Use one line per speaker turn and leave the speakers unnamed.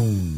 Boom.